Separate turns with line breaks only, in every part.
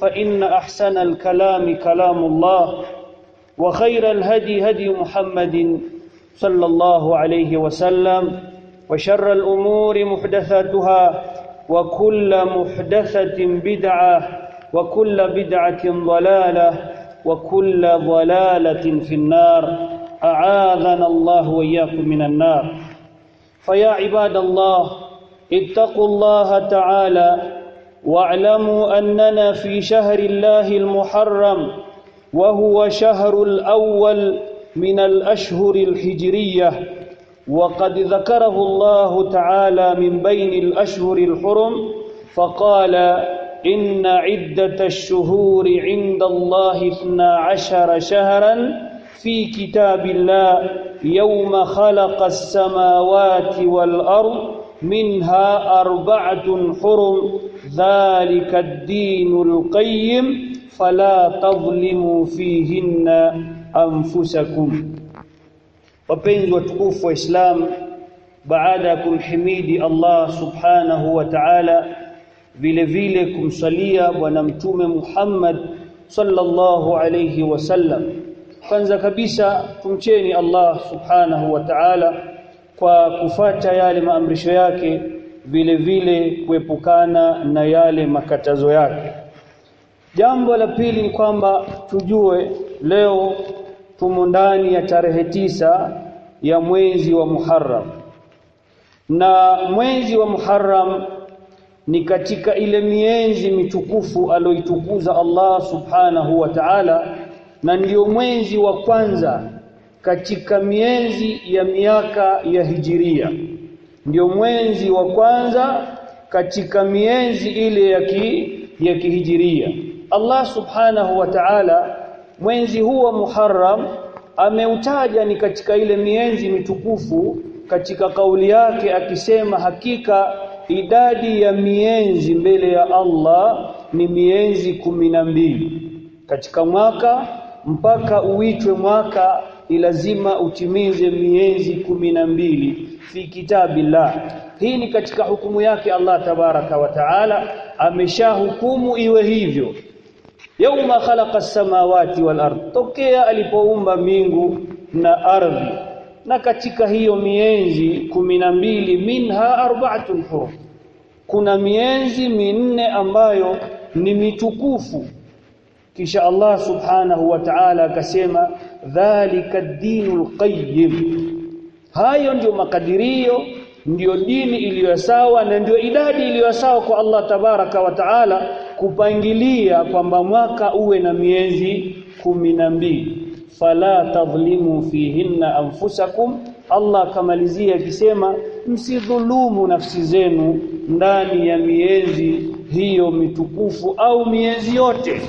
فإن أحسن الكلام كلام الله وخير الهدي هدي محمد صلى الله عليه وسلم وشر الأمور محدثاتها وكل محدثة بدعة وكل بدعة ضلالة وكل ضلالة في النار. أعاذنا الله وإياكم من النار. فيا عباد الله اتقوا الله تعالى واعلموا أننا في شهر الله المحرم وهو شهر الأول من الأشهر الحجرية وقد ذكره الله تعالى من بين الأشهر الحرم فقال إن عدة الشهور عند الله اثنا عشر شهرا في كتاب الله يوم خلق السماوات والأرض منها أربعة حرم. dhalika ad-dinul qayyim fala tadhlimu fihinna anfusakum wapenzi watukufu wa Islam baada ya kumhimidi Allah subhanahu wa ta'ala vile vile kumsalia bwana mtume Muhammad sallallahu alayhi wasallam kwanza kabisa tumcheni Allah subhanahu wa ta'ala kwa kufata yale maamrisho yake vile vile kuepukana na yale makatazo yake. Jambo la pili ni kwamba tujue leo tumo ndani ya tarehe tisa ya mwezi wa Muharram. Na mwezi wa Muharram ni katika ile mienzi mitukufu aloitukuza Allah subhanahu wa ta'ala na ndiyo mwezi wa kwanza katika mienzi ya miaka ya hijiria ndio mwezi wa kwanza katika mienzi ile ya ki, ya kihijiria. Allah subhanahu wa ta'ala mwezi huu wa Muharram ameutaja ni katika ile mienzi mitukufu katika kauli yake akisema hakika idadi ya mienzi mbele ya Allah ni mienzi kumi na mbili. Katika mwaka mpaka uitwe mwaka ni lazima utimize miezi kumi na mbili fi kitabillah. Hii ni katika hukumu yake Allah tabaraka wa taala. Ameshahukumu iwe hivyo. Yauma khalaqa samawati wal ard tokea alipoumba mbingu na ardhi. Na katika hiyo mienzi mbili minha arba'atun hurum. Kuna mienzi minne ambayo ni mitukufu. Kisha Allah subhanahu wa ta'ala akasema dhalika ad-dinul qayyim hayo ndiyo makadirio ndiyo dini iliyo sawa na ndiyo idadi iliyo sawa kwa Allah tabaraka wa taala kupangilia kwamba mwaka uwe na miezi kumi na mbili. Fala tadhlimu fihinna anfusakum Allah kamalizia akisema msidhulumu nafsi zenu ndani ya miezi hiyo mitukufu au miezi yote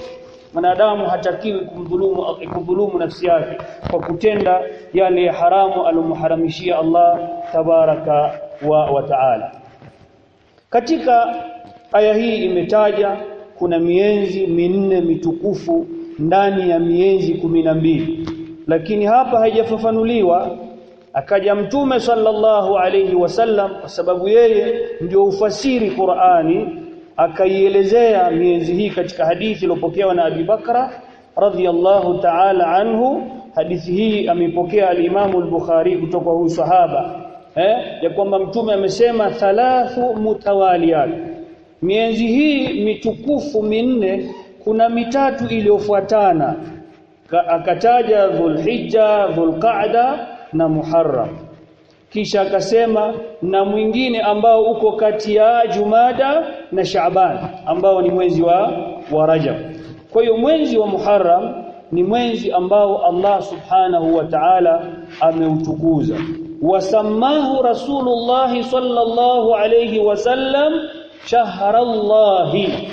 mwanadamu hatakiwi kumdhulumu kudhulumu nafsi yake kwa kutenda yale haramu alomharamishia Allah tabaraka wa, wa taala. Katika aya hii imetaja kuna mienzi minne mitukufu ndani ya mienzi kumi na mbili. Lakini hapa haijafafanuliwa akaja mtume sallallahu alayhi wasallam kwa sababu yeye ndio ufasiri Qur'ani akaielezea miezi hii katika hadithi iliyopokewa na Abi Bakra radhiyallahu ta'ala anhu. Hadithi hii ameipokea al-Imam al-Bukhari kutoka huyu sahaba eh ya kwamba mtume amesema thalathu mutawaliyat miezi hii mitukufu minne kuna mitatu iliyofuatana. Akataja Dhulhijja dhulqaada na Muharram kisha akasema na mwingine ambao uko kati ya Jumada na Shaaban ambao ni mwezi wa, wa Rajab. Kwa hiyo mwezi wa Muharram ni mwezi ambao Allah subhanahu wa ta'ala ameutukuza. Wasamahu Rasulullah sallallahu alayhi wasallam shahrallahi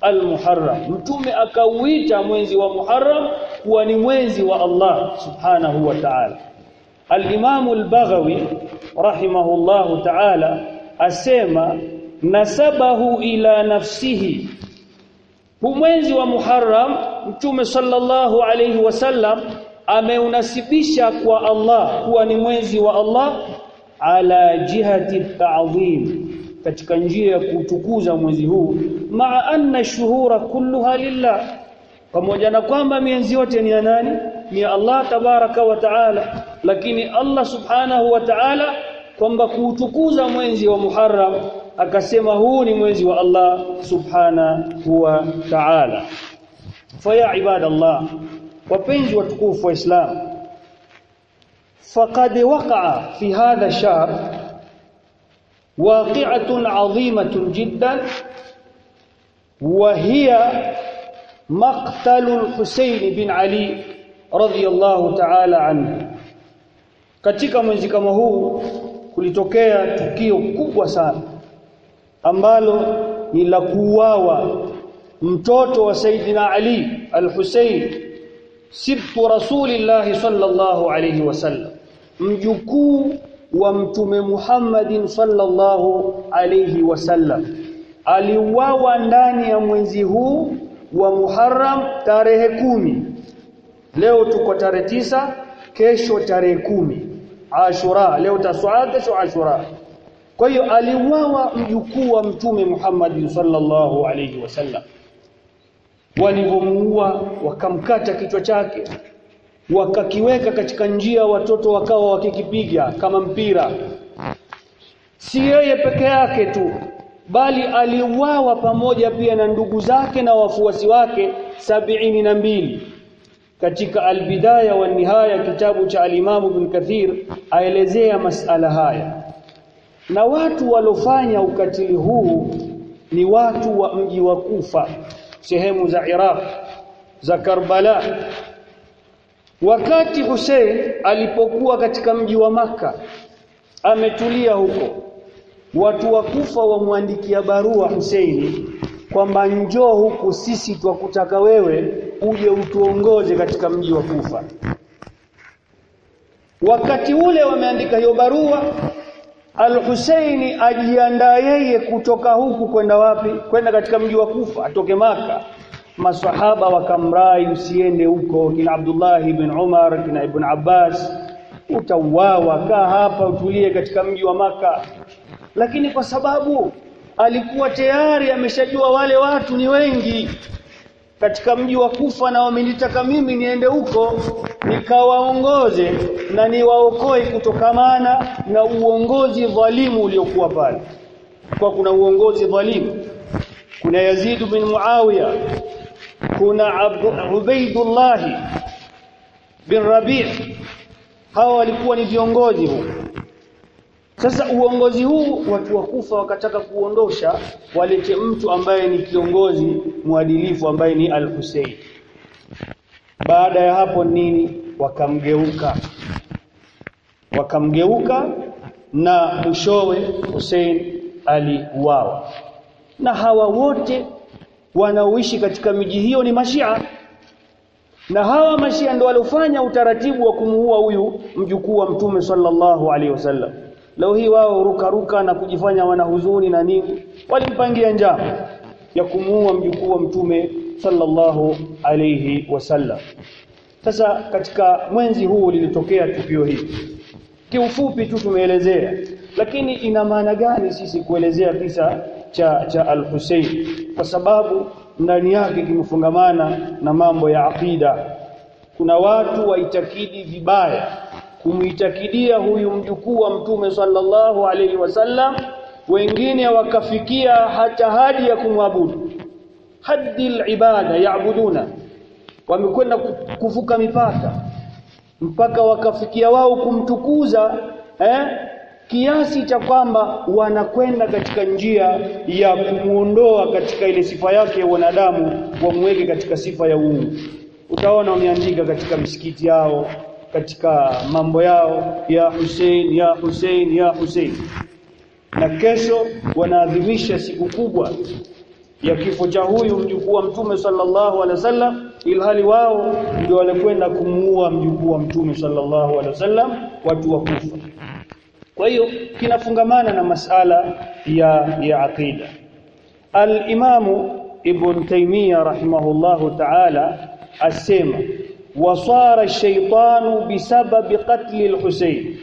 almuharram. Mtume akauita mwezi wa Muharram kuwa ni mwezi wa Allah subhanahu wa ta'ala Al-Imam al-Baghawi rahimahullahu ta'ala asema nasabahu ila nafsihi. Hu mwezi wa Muharram Mtume sallallahu alayhi wasallam ameunasibisha kwa Allah kuwa ni mwezi wa Allah ala jihati ta'zim katika njia ya kutukuza mwezi huu maa anna shuhura kulluha lillah pamoja na kwamba mienzi yote ni ya nani? Ni Allah tabaraka wa taala lakini Allah subhanahu wa ta'ala kwamba kuutukuza mwezi wa Muharram akasema huu ni mwezi wa Allah subhanahu wa ta'ala. Faya ibadallah wapenzi watukufu wa Islam faqad waqa'a fi hadha ash-shahr waqi'atun 'azimatun jiddan wa hiya maqtalul Husayn bin Ali radhiyallahu ta'ala anhu katika mwezi kama huu kulitokea tukio kubwa sana ambalo ni la kuuawa mtoto wa Saidina Ali al-Husayn sibtu Rasulillah sallallahu alayhi wasallam mjukuu wa mtume Muhammadin sallallahu alayhi wasallam aliuawa ndani ya mwezi huu wa Muharram tarehe kumi. Leo tuko tarehe tisa kesho tarehe kumi Ashura leo kesho Ashura. Kwa hiyo aliuawa mjukuu wa mtume Muhammad sallallahu alayhi wasallam walivyomuua wakamkata kichwa chake. Wakakiweka katika njia watoto wakawa wakikipiga kama mpira. Si yeye peke yake tu bali aliuawa pamoja pia na ndugu zake na wafuasi wake sabiini na mbili katika albidaya wa nihaya kitabu cha alimamu ibn Kathir aelezea masala haya. Na watu walofanya ukatili huu ni watu wa mji wa Kufa sehemu za Iraq za Karbala. Wakati Hussein alipokuwa katika mji wa maka ametulia huko. Watu wa Kufa wamwandikia barua Huseini kwamba njoo huku sisi twakutaka wewe uje utuongoze katika mji wa Kufa. Wakati ule wameandika hiyo barua Al-Husaini ajiandaa yeye kutoka huku kwenda wapi? Kwenda katika mji wa Kufa atoke maka masahaba wakamrai usiende huko kina Abdullah ibn Umar kina Ibn Abbas utauawa kaa hapa utulie katika mji wa maka lakini kwa sababu alikuwa tayari ameshajua wale watu ni wengi. Katika mji wa Kufa na wamenitaka mimi niende huko nikawaongoze na niwaokoe kutokamana na uongozi dhalimu uliokuwa pale. Kwa kuna uongozi dhalimu kuna Yazid bin Muawiya kuna Ubaidullah bin Rabi' hawa walikuwa ni viongozi huko sasa uongozi huu watu wa Kufa wakataka kuondosha walete mtu ambaye ni kiongozi mwadilifu ambaye ni Al-Hussein. Baada ya hapo nini? Wakamgeuka. Wakamgeuka na mshowe Hussein aliuawa. Na hawa wote wanaoishi katika miji hiyo ni Mashia. Na hawa Mashia ndio waliofanya utaratibu wa kumuua huyu mjukuu wa Mtume sallallahu alaihi wasallam leo hii wao rukaruka ruka na kujifanya wana huzuni na nini. Walimpangia njama ya kumuua mjukuu wa mtume sallallahu alayhi wasallam. Sasa katika mwenzi huu lilitokea tukio hili. Kiufupi tu tumeelezea lakini ina maana gani sisi kuelezea kisa cha cha al-Hussein kwa sababu ndani yake kimefungamana na mambo ya akida kuna watu waitakidi vibaya kumuitakidia huyu mjukuu wa mtume sallallahu alaihi wasallam wengine wakafikia hata hadi ya kumwabudu. Haddi alibada yaabuduna wamekwenda kuvuka mipaka mpaka wakafikia wao kumtukuza eh kiasi cha kwamba wanakwenda katika njia ya kumuondoa katika ile sifa yake ya wanadamu wamweke katika sifa ya uungu. Utaona wameandika katika misikiti yao katika mambo yao ya Hussein ya Hussein ya Hussein. Na kesho wanaadhimisha siku kubwa ya kifo cha huyu mjukuu wa mtume sallallahu alaihi wasallam ilhali wao ndio walikwenda kumuua mjukuu wa mtume sallallahu alaihi wasallam watu wa kufa. Kwa hiyo kinafungamana na masala ya ya aqida. Al-imamu ibn taymiyyah rahimahullahu ta'ala asema wasara shaytanu bisababi qatli al-Husayn.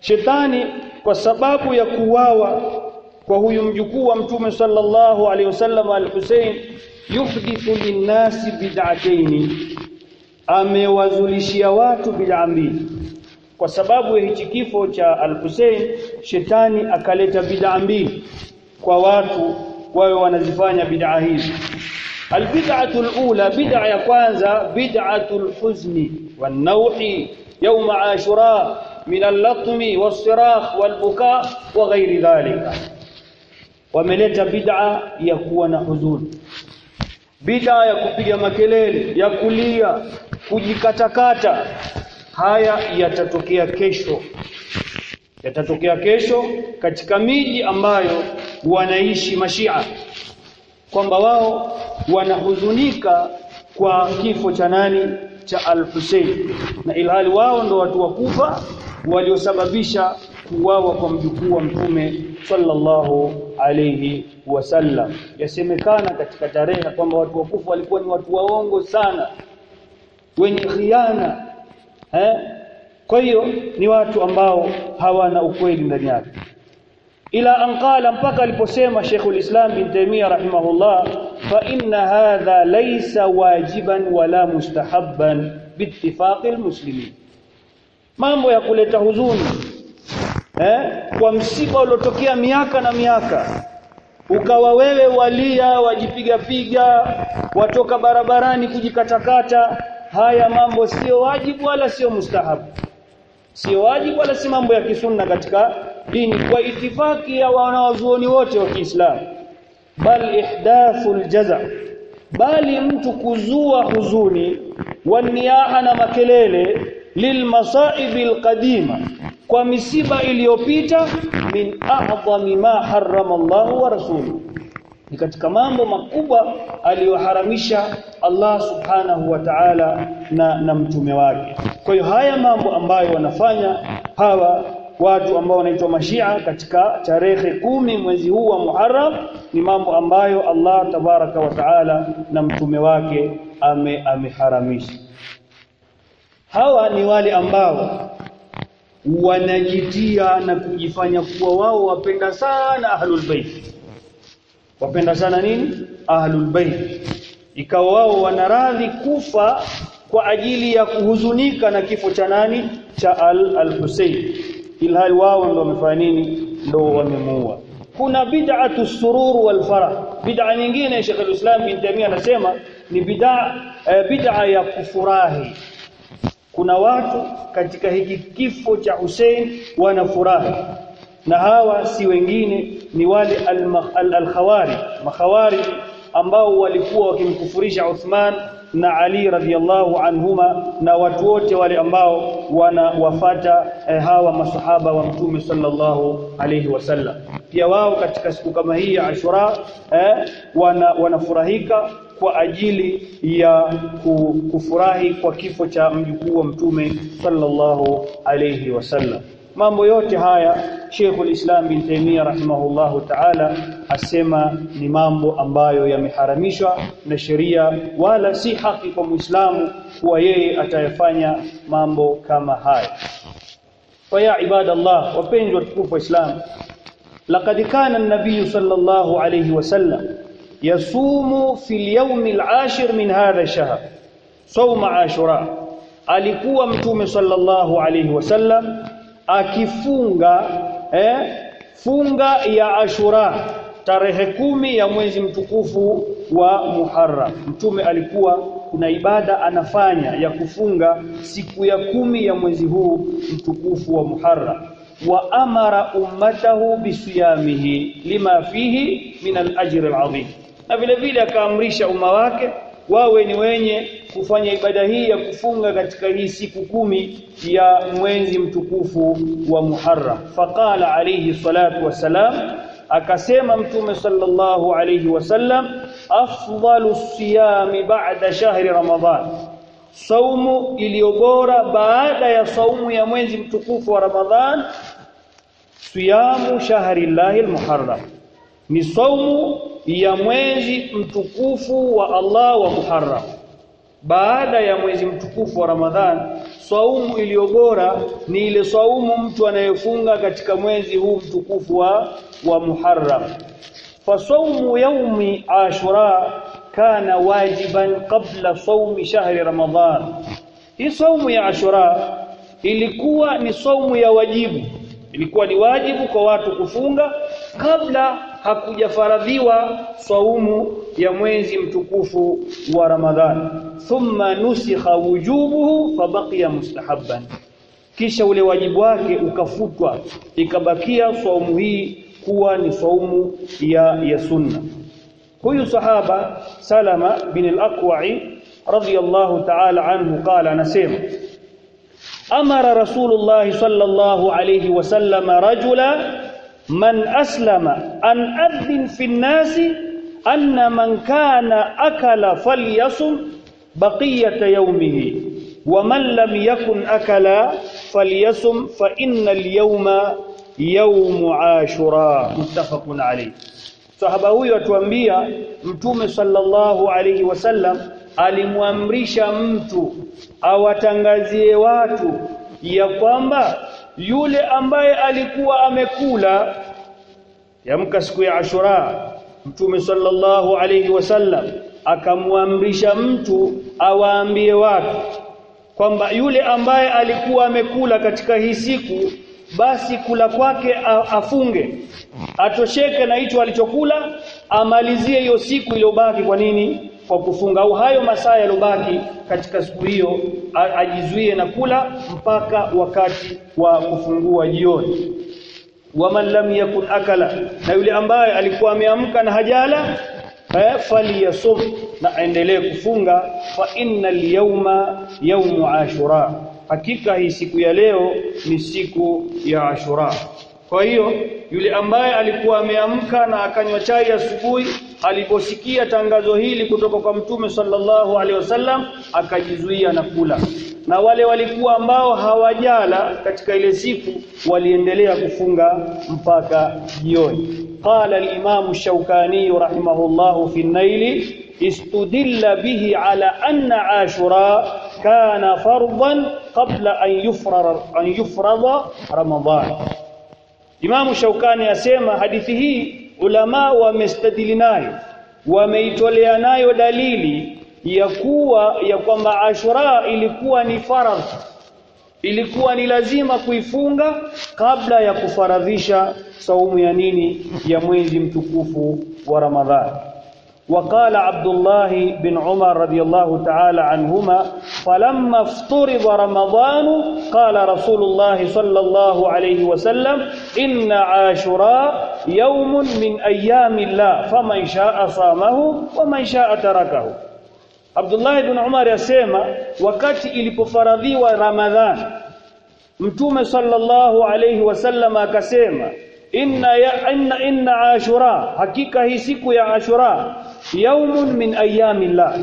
Shetani kwa sababu ya kuwawa kwa huyu mjukuu wa mtume sallallahu alayhi wasallam al-Husayn yuhdithu linnasi bid'atayn. Amewazulishia watu bid'a mbili. Kwa sababu ya hichi kifo cha al-Husayn shetani akaleta bid'a mbili kwa watu wawe wanazifanya bid'a hizi البدعه الاولى بدعه ya kwanza bid'atul huzni wan nawhi yawm ashura min al-latmi was-sirakh wal-buka wa ghairi dhalika wameleta bid'a ya kuwa na huzuni bid'a ya kupiga makelele ya kulia kujikatakata haya yatatokea kesho yatatokea kesho katika miji ambayo wanaishi mashia kwamba wao wanahuzunika kwa kifo cha nani? Cha Al-Hussein na ilhali wao ndo watu wakufa waliosababisha kuwawa kwa mjukuu wa mtume sallallahu alayhi wasallam. Yasemekana katika tarehe kwamba watu wakufa walikuwa ni watu waongo sana wenye khiana eh? Kwa hiyo ni watu ambao hawana ukweli ndani yake ila anqala mpaka aliposema Sheikhul Islam bin Taymiyyah rahimahullah fa inna hadha laysa wajiban wala mustahabban biittifaqil muslimin. Mambo ya kuleta huzuni eh? Kwa msiba uliotokea miaka na miaka ukawa wewe walia wajipiga piga watoka barabarani kujikatakata haya mambo sio wajibu wala sio mustahabu sio wajibu wala si mambo ya kisunna katika dini kwa itifaki ya wanawazuoni wote wa Kiislamu. Bal ihdathul jaza bali mtu kuzua huzuni waniaha na makelele lilmasaibil qadima kwa misiba iliyopita min a'zami ma harrama Allah wa rasuluhu ni katika mambo makubwa aliyoharamisha Allah subhanahu wa ta'ala na, na mtume wake. Kwa hiyo haya mambo ambayo wanafanya hawa watu ambao wanaitwa mashia katika tarehe kumi mwezi huu wa Muharram ni mambo ambayo Allah tabaraka wa taala na mtume wake ame ameharamisha. Hawa ni wale ambao wanajitia na kujifanya kuwa wao wapenda sana ahlul bait wapenda sana nini? Ahlul bait ikawa wao wanaradhi kufa kwa ajili ya kuhuzunika na kifo cha nani? Cha al-Husayn. Ilhali wao ndio wamefanya nini? Ndio wamemuua. Kuna bid'atu surur wal farah. Bid'a nyingine Sheikh al-Islam bin Taymiyyah anasema ni bid'a e, bid'a ya kufurahi. Kuna watu katika hiki kifo cha Hussein wanafurahi na hawa si wengine ni wale al-khawari. Makhawari ambao walikuwa wakimkufurisha Uthman na Ali radhiallahu anhuma na watu wote wale ambao wanawafata eh, hawa masahaba wa mtume sallallahu alayhi wasallam pia wao katika siku kama hii ya Ashura eh, wana, wanafurahika kwa ajili ya kufurahi kwa kifo cha mjukuu wa mtume sallallahu alayhi wasallam mambo yote haya Sheikhul Islam bin Taymiyyah rahimahullahu ta'ala asema ni mambo ambayo yameharamishwa na sheria wala si haki kwa Muislamu kuwa yeye atayafanya mambo kama haya. Kwa ya ibadallah wapenzi watukufu wa Islam laqad kana an-nabiy sallallahu alayhi wasallam yasumu fi al-yawm al-ashir min hadha ash-shahr sawma ashura. Alikuwa mtume sallallahu alayhi wasallam akifunga eh, funga ya Ashura tarehe kumi ya mwezi mtukufu wa Muharram. Mtume alikuwa kuna ibada anafanya ya kufunga siku ya kumi ya mwezi huu mtukufu wa Muharram wa amara ummatahu bisiyamihi lima fihi min al-ajr al-azim, na vile vile akaamrisha umma wake wawe ni wenye kufanya ibada hii ya kufunga katika hii siku kumi ya mwezi mtukufu wa Muharram. Faqala alayhi salatu wasalam akasema Mtume sallallahu alayhi wasallam, afdalu siyami ba'da shahri Ramadhan, saumu iliyobora baada ya saumu ya mwezi mtukufu wa Ramadhan, siyamu shahri llahi almuharram, ni saumu ya mwezi mtukufu wa Allah wa Muharram baada ya mwezi mtukufu wa Ramadhan saumu iliyo bora ni ile saumu mtu anayefunga katika mwezi huu mtukufu wa wa Muharram. Fa saumu yaumi ashura kana wajiban qabla saumi shahri Ramadhan. Hii saumu ya ashura ilikuwa ni saumu ya wajibu. Ilikuwa ni wajibu kwa watu kufunga kabla hakujafaradhiwa saumu ya mwezi mtukufu wa Ramadhan. Thumma nusikha wujubuhu fabaqiya mustahabban. Kisha ule wajibu wake ukafutwa ikabakia saumu hii kuwa ni saumu ya ya sunna. Huyu sahaba Salama bin al-Aqwa'i radiyallahu ta'ala anhu qala anasema amara rasulullah sallallahu alayhi wasallam rajula man aslama an adhin fi nnasi anna man kana akala falyasum baqiyata yawmihi wa man lam yakun akala falyasum fa innal yawma yawmu ashura. Muttafaqun alayh. Sahaba huyo atuambia mtume sallallahu alayhi wasallam alimwamrisha mtu awatangazie watu ya kwamba yule ambaye alikuwa amekula yamka siku ya Ashura Mtume sallallahu alayhi wasallam akamwamrisha mtu awaambie watu kwamba yule ambaye alikuwa amekula katika hii siku basi kula kwake afunge. Atosheke na hicho alichokula amalizie hiyo siku iliyobaki. Kwa nini? Kwa kufunga au hayo masaa yalobaki katika siku hiyo ajizuie na kula mpaka wakati wa kufungua jioni waman lam yakun akala. Na yule ambaye alikuwa ameamka na hajala falyasum faliyasum na aendelee kufunga fa innal yawma yawmu ashura. Hakika hii siku ya leo ni siku ya ashura. Kwa hiyo yule ambaye alikuwa ameamka na akanywa chai asubuhi aliposikia tangazo hili kutoka kwa mtume sallallahu alaihi wasallam akajizuia na kula na wale walikuwa ambao hawajala katika ile siku waliendelea kufunga mpaka jioni. Qala al-imam shaukani rahimahullah fi an-nail istudilla bihi ala anna ashura kana fardan qabla an yufrara an yufrada ramadan. Imam Shaukani asema hadithi hii ulama wamestadili nayo wameitolea nayo dalili ya kuwa ya kwamba Ashura ilikuwa ni faradhi ilikuwa ni lazima kuifunga kabla ya kufaradhisha saumu ya nini ya mwezi mtukufu wa Ramadhani وقال عبد الله بن عمر رضي الله تعالى عنهما فلما افترض رمضان قال رسول الله صلى الله عليه وسلم إن عاشوراء يوم من أيام الله فمن شاء صامه ومن شاء تركه Abdullah ibn Umar yasema wakati ilipofaradhiwa Ramadhani Mtume sallallahu alayhi wasallam akasema inna ya inna inna ashura hakika hii siku ya ashura yaumun min ayami llah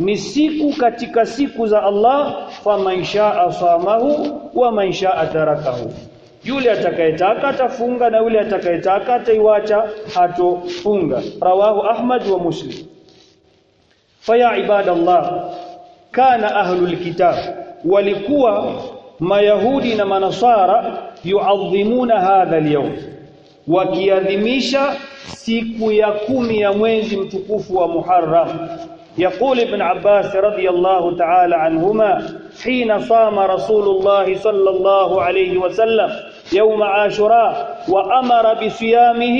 ni siku katika siku za Allah faman shaa samahu wa man shaa tarakahu yule atakayetaka atafunga na yule atakayetaka ataiwacha hatofunga. Rawahu ahmad wa muslim faya ibadallah kana ahlul kitab walikuwa mayahudi na manasara yuadhimuna hadha al wakiadhimisha siku ya kumi ya mwezi mtukufu wa Muharram يقول ابن عباس رضي الله تعالى عنهما حين صام رسول الله صلى الله عليه وسلم يوم عاشوراء وأمر بصيامه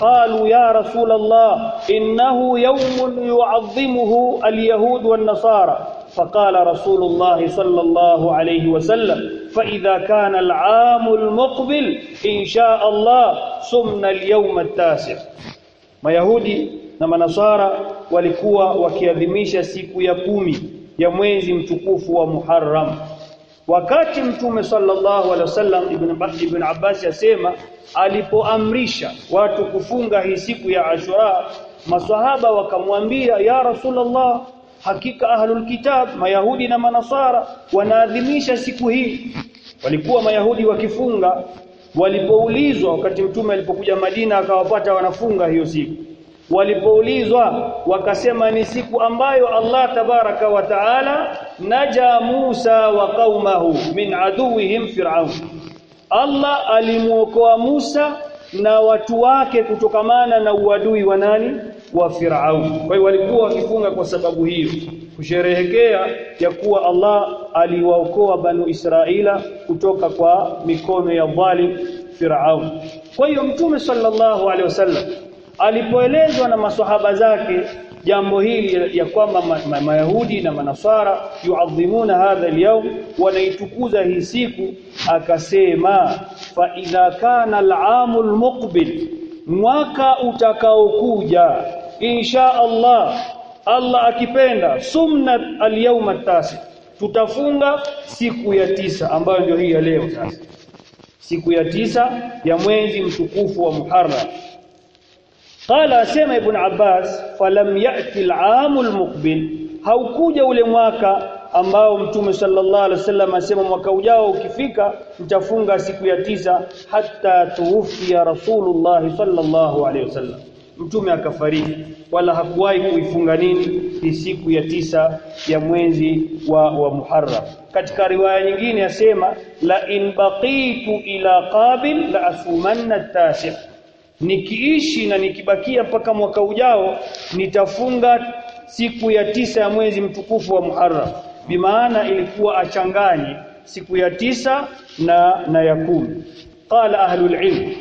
قالوا يا رسول الله إنه يوم يعظمه اليهود والنصارى فقال رسول الله صلى الله عليه وسلم فإذا كان العام المقبل إن شاء الله صمنا اليوم التاسع ما يهودي na manasara walikuwa wakiadhimisha siku ya kumi ya mwezi mtukufu wa Muharram wakati mtume sallallahu alaihi wasallam ibn ibn Abbas yasema alipoamrisha watu kufunga hii siku ya Ashura maswahaba wakamwambia ya Rasulullah hakika ahlul kitab mayahudi na manasara wanaadhimisha siku hii. Walikuwa mayahudi wakifunga. Walipoulizwa wakati mtume alipokuja Madina akawapata wanafunga hiyo siku walipoulizwa wakasema ni siku ambayo Allah tabaraka wa taala naja Musa wa qaumahu min aduwihim fir'aun Allah alimuokoa Musa na watu wake kutokamana na uadui wa nani wa Firaun. Kwa hiyo walikuwa wakifunga kwa sababu hiyo, kusherehekea ya kuwa Allah aliwaokoa Banu Israila kutoka kwa mikono ya dhalim Firaun. Kwa hiyo Mtume sallallahu alaihi wasallam alipoelezwa na maswahaba zake jambo hili ya kwamba Mayahudi na Manasara yuadhimuna hadha al-yawm wanaitukuza hii siku akasema fa idha kana al-aam al-muqbil mwaka utakaokuja insha Allah Allah akipenda sumna al-yawm at-tasi tutafunga siku ya tisa ambayo ndio hii ya leo sasa. Siku ya tisa ya mwezi mtukufu wa Muharram Qala asema Ibn Abbas falam yati al-amul muqbil haukuja ule mwaka ambao mtume sallallahu alaihi wasallam asema mwaka ujao ukifika mtafunga siku ya tisa hatta tuufia rasulullah sallallahu alaihi wasallam. Mtume akafariki wala hakuwahi kuifunga nini ni siku ya tisa ya mwezi wa, wa Muharram. Katika riwaya nyingine yasema la in baqitu ila qabil la asumanna tasi' nikiishi na nikibakia mpaka mwaka ujao nitafunga siku ya tisa ya mwezi mtukufu wa Muharram. Bimaana ilikuwa achanganye siku ya tisa na na ya kumi. Qala ahlul ilm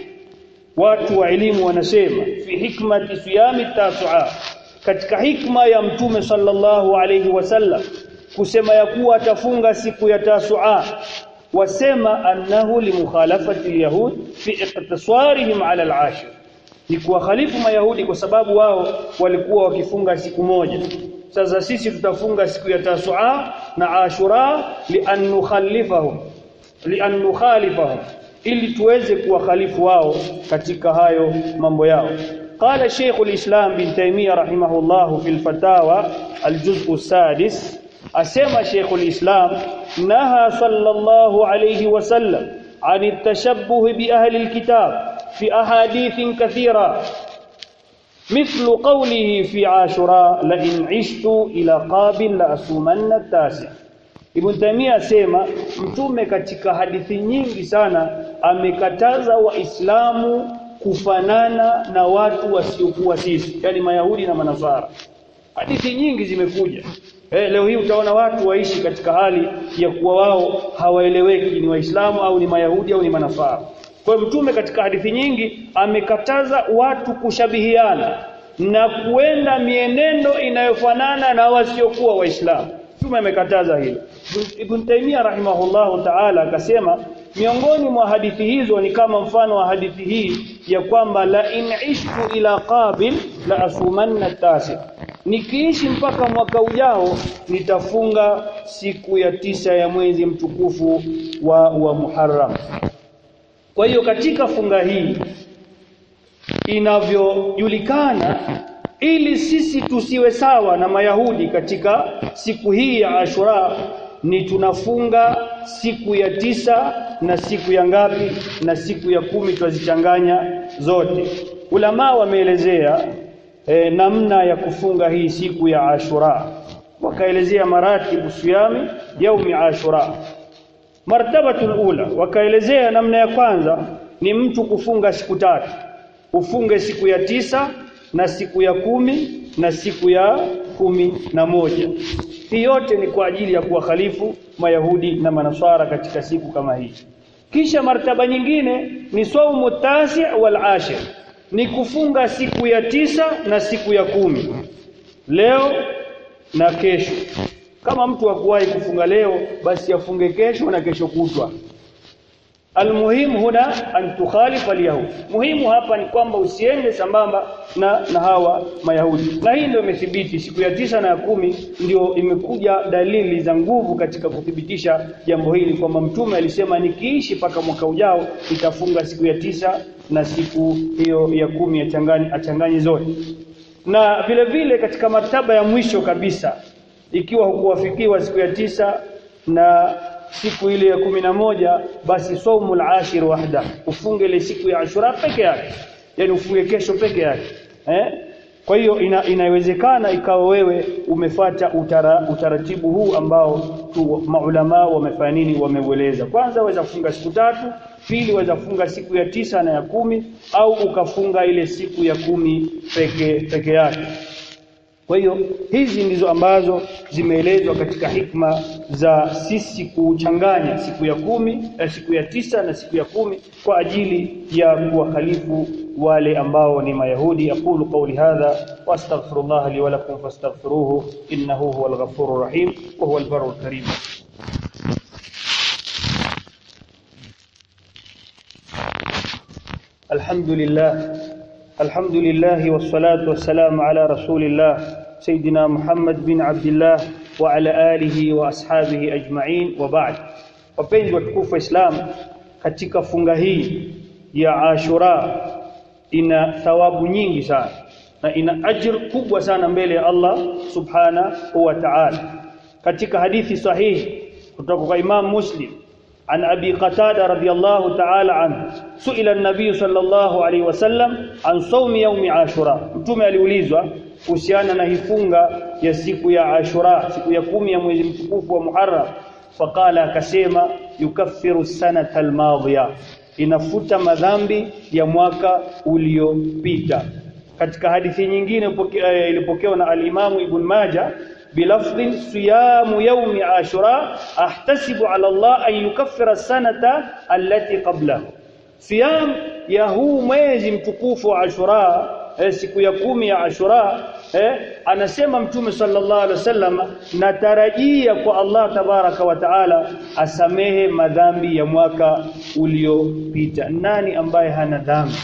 watu wa elimu wanasema fi hikmati siyami tasua. Katika hikma ya mtume sallallahu alayhi wasallam kusema ya kuwa atafunga siku ya tasua wasema annahu limukhalafati alyahud fi iqtisarihim ala alashir ni kuwakhalifu mayahudi kwa sababu wao walikuwa wakifunga siku moja sasa sisi tutafunga siku ya tasua na ashura lian nukhalifahum lian nukhalifahum ili tuweze kuwakhalifu wao katika hayo mambo yao قال شيخ الإسلام بن تيمية رحمه الله في الفتاوى الجزء السادس أسمى شيخ الإسلام نهى صلى الله عليه وسلم عن التشبه بأهل الكتاب في أحاديث كثيرة مثل قوله في عاشوراء لئن عشت إلى قابل لأصومن التاسع Ibn Taymiyyah asema mtume katika hadithi nyingi sana amekataza waislamu kufanana na watu wasiokuwa sisi yani mayahudi na manasara hadithi nyingi zimekuja eh, leo hii utaona watu waishi katika hali ya kuwa wao hawaeleweki ni waislamu au ni mayahudi au ni manafaa. kwa mtume katika hadithi nyingi amekataza watu kushabihiana na kuenda mienendo inayofanana na wasiokuwa waislamu mtume amekataza hilo ibn Taymiyyah rahimahullahu ta'ala akasema miongoni mwa hadithi hizo ni kama mfano wa hadithi hii ya kwamba la in ishtu ila qabil la asumanna tasi. Nikiishi mpaka mwaka ujao nitafunga siku ya tisa ya mwezi mtukufu wa, wa Muharram. Kwa hiyo katika funga hii inavyojulikana ili sisi tusiwe sawa na Mayahudi katika siku hii ya Ashura ni tunafunga siku ya tisa na siku ya ngapi na siku ya kumi twazichanganya zote. Ulama wameelezea e, namna ya kufunga hii siku ya Ashura. Wakaelezea maratibu siyami yaumi Ashura. Martabatul ula wakaelezea namna ya kwanza ni mtu kufunga siku tatu. Ufunge siku ya tisa na siku ya kumi na siku ya kumi na moja. Hii yote ni kwa ajili ya kuwakhalifu mayahudi na manaswara katika siku kama hii kisha martaba nyingine ni saumu tasi wal ashir ni kufunga siku ya tisa na siku ya kumi leo na kesho. Kama mtu hakuwahi kufunga leo basi afunge kesho na kesho kutwa almuhimu huna an alyahud. Muhimu hapa ni kwamba usiende sambamba na na hawa mayahudi. Na hii ndio imethibiti. Siku ya tisa na ya kumi ndio imekuja dalili za nguvu katika kuthibitisha jambo hili kwamba mtume alisema nikiishi paka mwaka ujao nitafunga siku ya tisa na siku hiyo ya kumi achanganye achanganye zote. Na vile vile katika martaba ya mwisho kabisa ikiwa hukuwafikiwa siku ya tisa na siku ile ya kumi na moja basi saumul ashir wahda. Ufunge ile siku ya ashura peke yake. Yani ufunge kesho peke yake. Eh? Kwa hiyo ina, inawezekana ikawa wewe umefata utara, utaratibu huu ambao tu maulama wamefanya nini wameueleza. Kwanza waweza kufunga siku tatu pili waweza kufunga siku ya tisa na ya kumi au ukafunga ile siku ya kumi peke peke yake kwa hiyo hizi ndizo ambazo zimeelezwa katika hikma za sisi kuchanganya siku ya kumi eh, siku ya tisa na siku ya kumi kwa ajili ya kuwakhalifu wale ambao ni Mayahudi. Aqulu qawli hadha wa li wa lakum fastaghfiruhu innahu huwal ghafurur rahim wa huwal barur karim. Alhamdulillah الحمد لله والصلاة والسلام على رسول الله سيدنا محمد بن عبد الله وعلى آله وأصحابه أجمعين وبعد wapenzi watukufu wa Islam katika funga hii ya Ashura ina thawabu nyingi sana na ina ajr kubwa sana mbele ya Allah subhanahu wa ta'ala katika hadithi sahihi kutoka kwa Imam Muslim عن أبي قتادة رضي الله تعالى suila an-nabii sallallahu alaihi wasallam an sawmi yaumi ashura. Mtume aliulizwa kuhusiana na ifunga ya siku ya ashura siku ya kumi ya mwezi mtukufu wa muharram. Faqala akasema yukaffiru sanata al-madhiya inafuta madhambi ya mwaka uliopita. Katika hadithi nyingine eh, ilipokewa na al-Imam Ibn Majah bilafdhin siyamu yawmi ashura ahtasibu ala Allah an yukaffira sanata allati qablahu. Siyam ya huu mwezi mtukufu wa Ashura eh, siku ya kumi ya Ashura eh, anasema Mtume sallallahu alaihi wasallam natarajia kwa Allah tabaraka wa taala asamehe madhambi ya mwaka uliopita. Nani ambaye hana dhambi?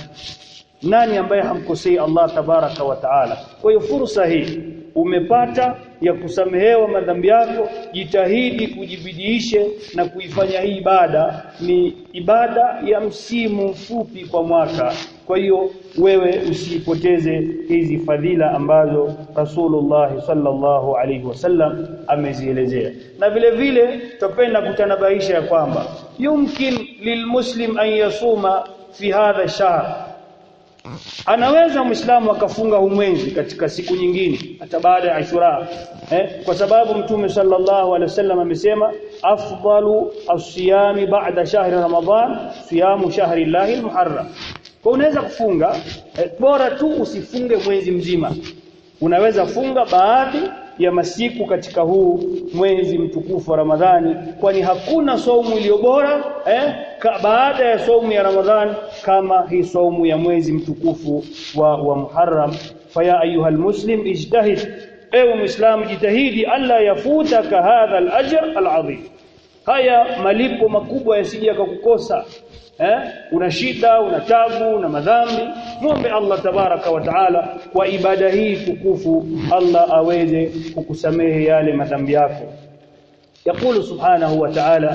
Nani ambaye hamkosei Allah tabaraka wa taala? Kwa hiyo fursa hii umepata ya kusamehewa madhambi yako jitahidi kujibidiishe na kuifanya hii ibada ni ibada ya msimu mfupi kwa mwaka. Kwa hiyo wewe usipoteze hizi fadhila ambazo Rasulullah sallallahu alaihi wasallam amezielezea. Na vile vile tupenda kutanabaisha ya kwamba yumkin lilmuslim an yasuma fi hadha shahr anaweza muislamu akafunga humwezi katika siku nyingine hata baada ya Ashura eh? kwa sababu mtume sallallahu alaihi wasallam amesema afdalu as-siyami ba'da shahri ramadan siyamu shahri llahi al-muharram kwa unaweza kufunga eh, bora tu usifunge mwezi mzima unaweza funga baadhi ya masiku katika huu mwezi mtukufu wa Ramadhani kwani hakuna saumu iliyo bora eh, baada ya saumu ya Ramadhani kama hii saumu ya mwezi mtukufu wa, wa Muharram. Faya ayuha muslim ijtahid. Ewe muislamu jitahidi alla yafutaka hadha al-ajr al-azim. Haya malipo makubwa yasije yakakukosa eh una shida una tabu una madhambi. Muombe Allah tabaraka wa taala kwa ibada hii tukufu Allah aweze kukusamehe yale madhambi yako. يقول سبحانه وتعالى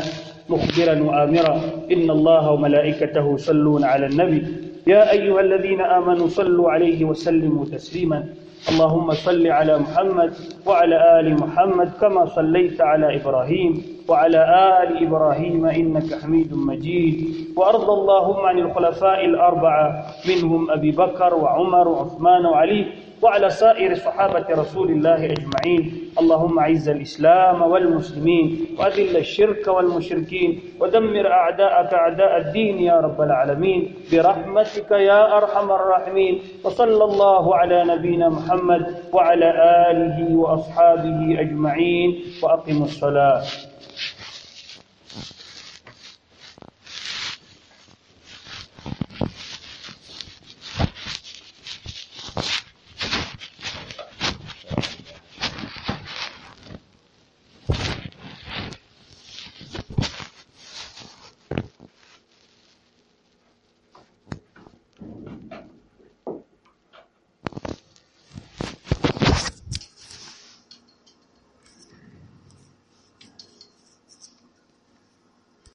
مخبرا وآمرا إن الله وملائكته يصلون على النبي يا أيها الذين آمنوا صلوا عليه وسلموا تسليما اللهم صل على محمد وعلى آل محمد كما صليت على إبراهيم وعلى آل إبراهيم إنك حميد مجيد. وأرض اللهم عن الخلفاء الأربعة منهم أبي بكر وعمر وعثمان وعلي وعلى سائر صحابة رسول الله أجمعين. اللهم عز الإسلام والمسلمين وأذل الشرك والمشركين ودمر أعداءك أعداء الدين يا رب العالمين. برحمتك يا أرحم الراحمين. وصلى الله على نبينا محمد وعلى آله وأصحابه أجمعين. وأقم الصلاة.